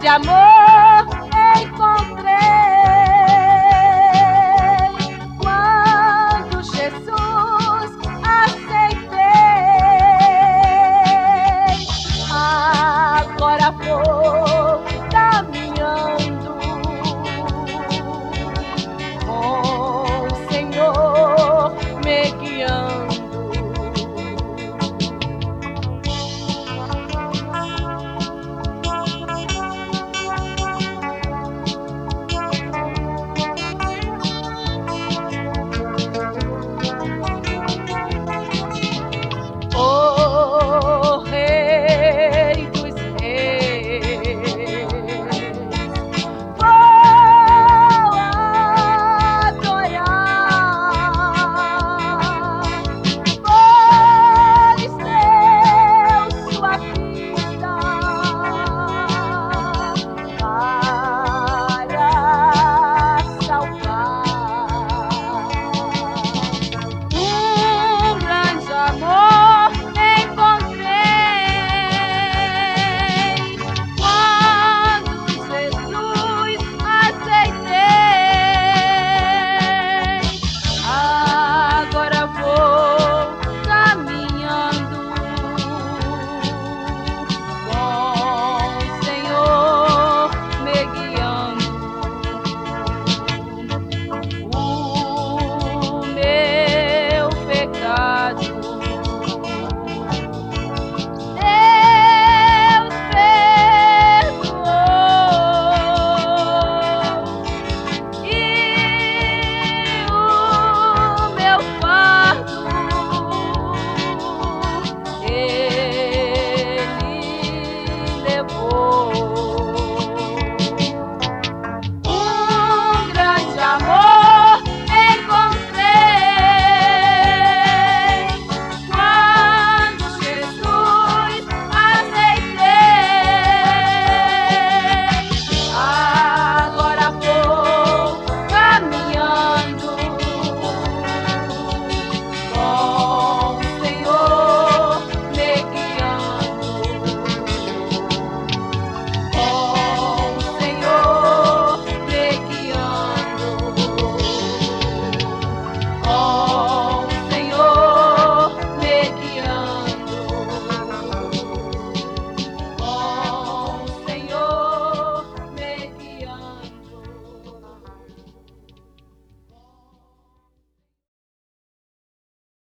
de amor.